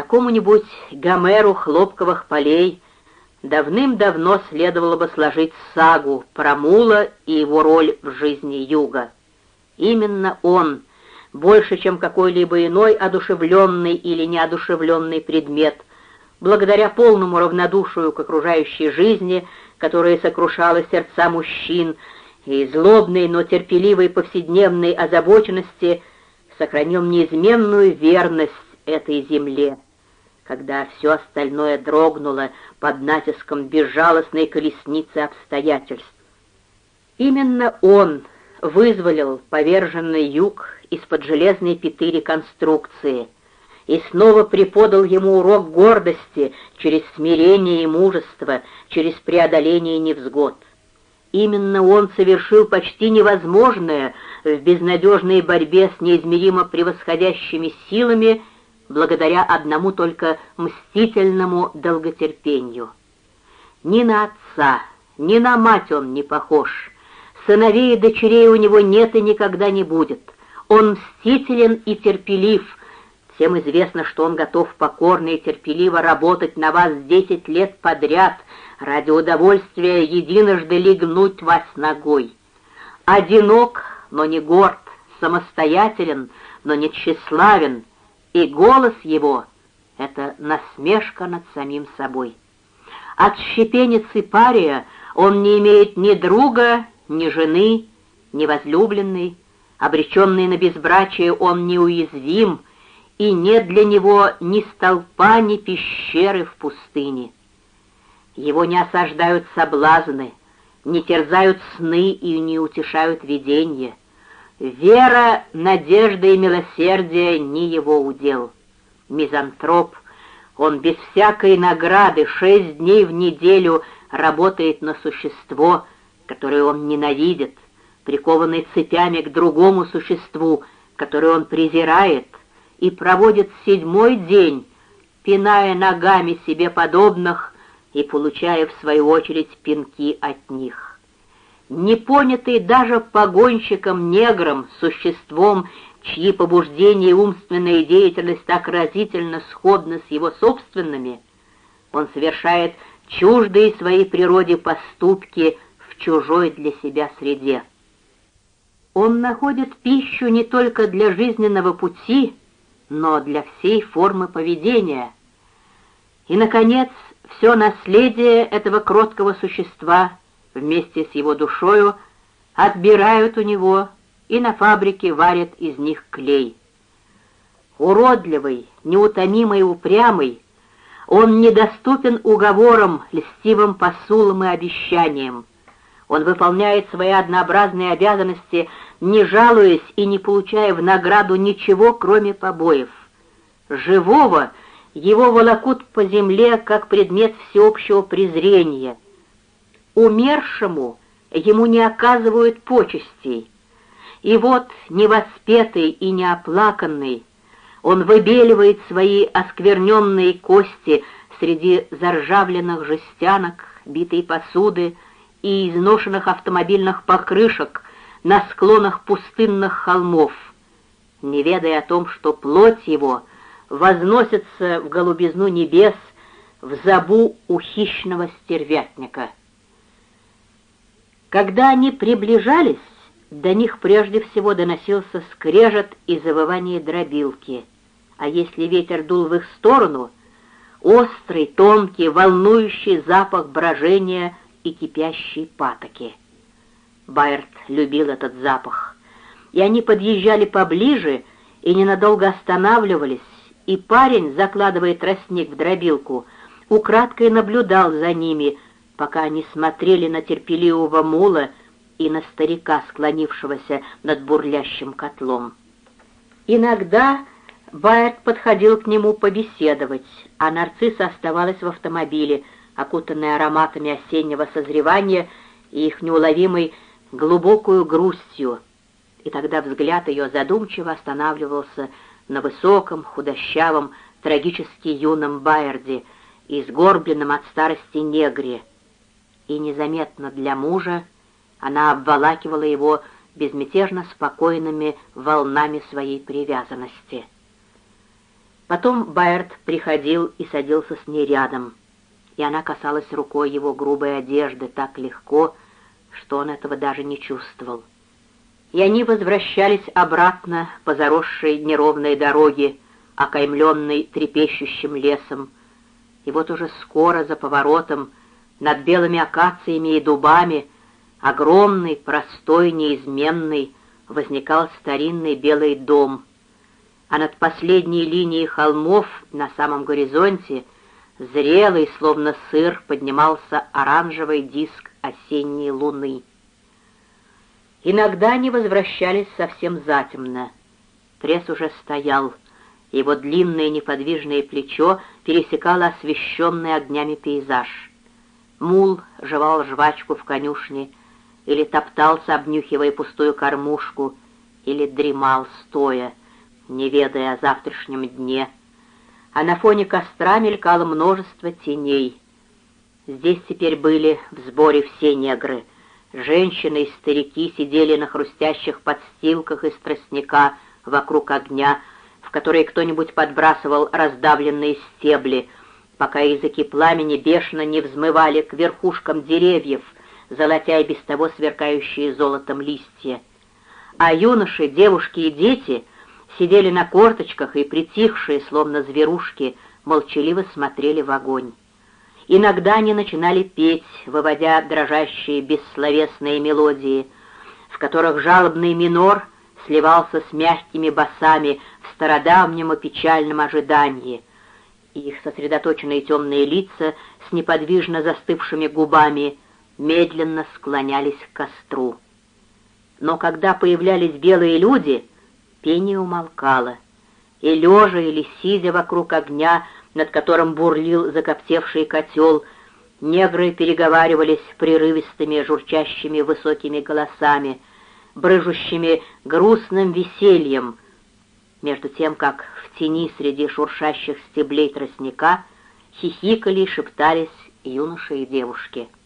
Какому-нибудь Гомеру хлопковых полей давным-давно следовало бы сложить сагу про Мула и его роль в жизни Юга. Именно он, больше, чем какой-либо иной одушевленный или неодушевленный предмет, благодаря полному равнодушию к окружающей жизни, которая сокрушала сердца мужчин, и злобной, но терпеливой повседневной озабоченности сохранил неизменную верность этой земле, когда все остальное дрогнуло под натиском безжалостной колесницы обстоятельств. Именно он вызволил поверженный юг из-под железной пяты реконструкции и снова преподал ему урок гордости через смирение и мужество, через преодоление невзгод. Именно он совершил почти невозможное в безнадежной борьбе с неизмеримо превосходящими силами благодаря одному только мстительному долготерпению. Ни на отца, ни на мать он не похож. Сыновей и дочерей у него нет и никогда не будет. Он мстителен и терпелив. Всем известно, что он готов покорно и терпеливо работать на вас десять лет подряд ради удовольствия единожды легнуть вас ногой. Одинок, но не горд, самостоятелен, но не тщеславен, и голос его — это насмешка над самим собой. От щепеницы пария он не имеет ни друга, ни жены, ни возлюбленной, обреченный на безбрачие он неуязвим, и нет для него ни столпа, ни пещеры в пустыне. Его не осаждают соблазны, не терзают сны и не утешают видения. Вера, надежда и милосердие не его удел. Мизантроп, он без всякой награды шесть дней в неделю работает на существо, которое он ненавидит, прикованный цепями к другому существу, которое он презирает, и проводит седьмой день, пиная ногами себе подобных и получая в свою очередь пинки от них непонятый даже погонщиком-негром, существом, чьи побуждения и умственная деятельность так разительно сходны с его собственными, он совершает чуждые своей природе поступки в чужой для себя среде. Он находит пищу не только для жизненного пути, но для всей формы поведения. И, наконец, все наследие этого кроткого существа вместе с его душою отбирают у него и на фабрике варят из них клей. Уродливый, неутомимый упрямый, он недоступен уговорам, льстивым посулам и обещаниям. Он выполняет свои однообразные обязанности, не жалуясь и не получая в награду ничего, кроме побоев. Живого его волокут по земле, как предмет всеобщего презрения — умершему ему не оказывают почестей. И вот, невоспетый и неоплаканный, он выбеливает свои оскверненные кости среди заржавленных жестянок, битой посуды и изношенных автомобильных покрышек на склонах пустынных холмов, не ведая о том, что плоть его возносится в голубизну небес в забу у хищного стервятника. Когда они приближались, до них прежде всего доносился скрежет и завывание дробилки, а если ветер дул в их сторону, острый, тонкий, волнующий запах брожения и кипящей патоки. Байерт любил этот запах, и они подъезжали поближе и ненадолго останавливались, и парень, закладывая тростник в дробилку, украдкой наблюдал за ними — пока они смотрели на терпеливого мула и на старика, склонившегося над бурлящим котлом. Иногда Байерт подходил к нему побеседовать, а нарцисса оставалась в автомобиле, окутанная ароматами осеннего созревания и их неуловимой глубокую грустью, и тогда взгляд ее задумчиво останавливался на высоком, худощавом, трагически юном Байерде и сгорбленном от старости негре, и незаметно для мужа она обволакивала его безмятежно спокойными волнами своей привязанности. Потом Байерт приходил и садился с ней рядом, и она касалась рукой его грубой одежды так легко, что он этого даже не чувствовал. И они возвращались обратно по заросшей неровной дороге, окаймленной трепещущим лесом, и вот уже скоро за поворотом, над белыми акациями и дубами, огромный, простой, неизменный, возникал старинный белый дом, а над последней линией холмов на самом горизонте, зрелый, словно сыр, поднимался оранжевый диск осенней луны. Иногда они возвращались совсем затемно. Пресс уже стоял, его длинное неподвижное плечо пересекало освещенный огнями пейзаж. Мул жевал жвачку в конюшне, или топтался, обнюхивая пустую кормушку, или дремал стоя, не ведая о завтрашнем дне. А на фоне костра мелькало множество теней. Здесь теперь были в сборе все негры. Женщины и старики сидели на хрустящих подстилках из тростника вокруг огня, в которые кто-нибудь подбрасывал раздавленные стебли, пока языки пламени бешено не взмывали к верхушкам деревьев — золотя и без того сверкающие золотом листья. А юноши, девушки и дети сидели на корточках и, притихшие, словно зверушки, молчаливо смотрели в огонь. Иногда они начинали петь, выводя дрожащие бессловесные мелодии, в которых жалобный минор сливался с мягкими басами в стародавнем и печальном ожидании. Их сосредоточенные темные лица с неподвижно застывшими губами — медленно склонялись к костру. Но когда появлялись белые люди, пение умолкало, и лежа или сидя вокруг огня, над которым бурлил закоптевший котел, негры переговаривались прерывистыми, журчащими высокими голосами, брыжущими грустным весельем, между тем, как в тени среди шуршащих стеблей тростника хихикали и шептались юноши и девушки —